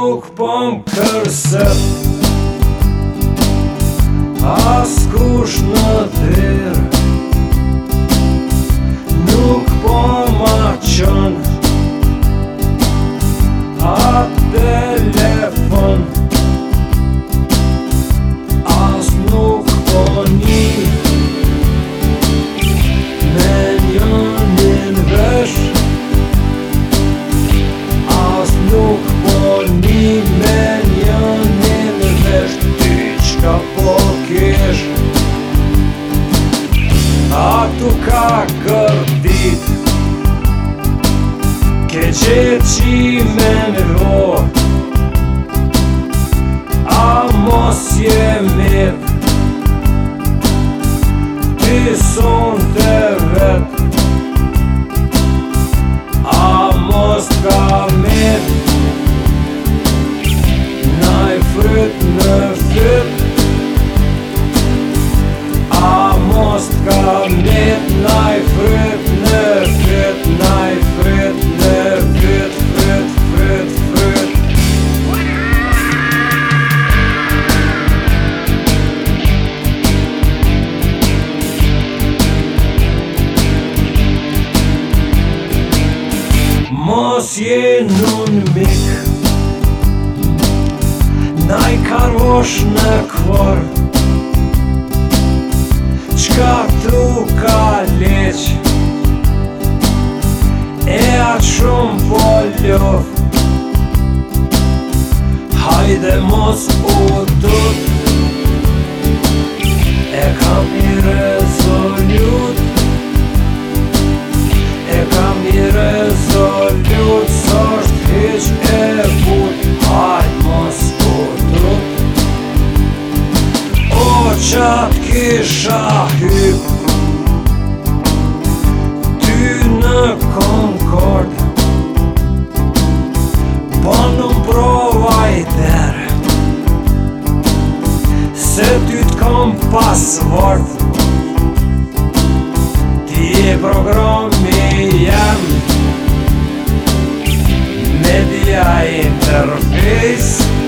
nuk pëm po kërset As kush në tërë Ime rå A mosje med Ty som dövet A moska med Mos je nun mik Naj karosh në kvor Qka tru ka leq E atë shumë po lëv Hajde mos u tut E kam i rëv qatë kisha hyp Ty në Concord Po në prova i ter Se ty t'kom pasvort Ti e programi jem Media interface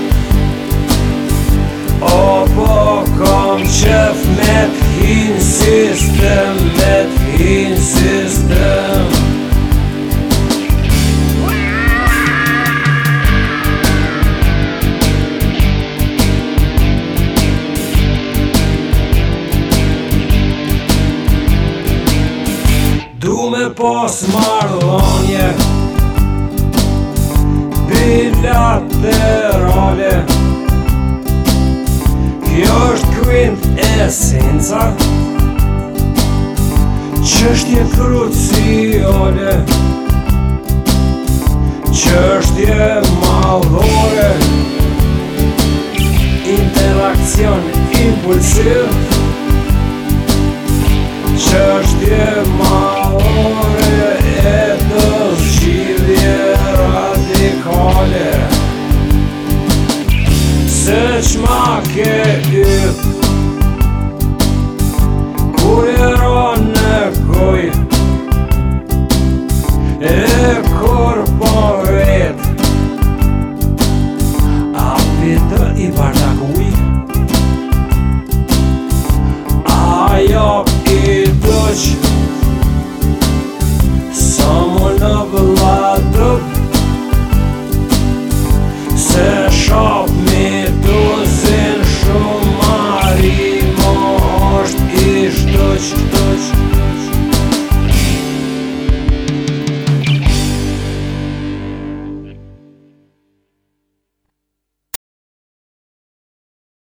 me dhe posë marlonje dhe rode Kjo është kvint e sinca Që është një krucione Që është një mallore Interakcion impulsiv qështje ma ore e të zhjithë touch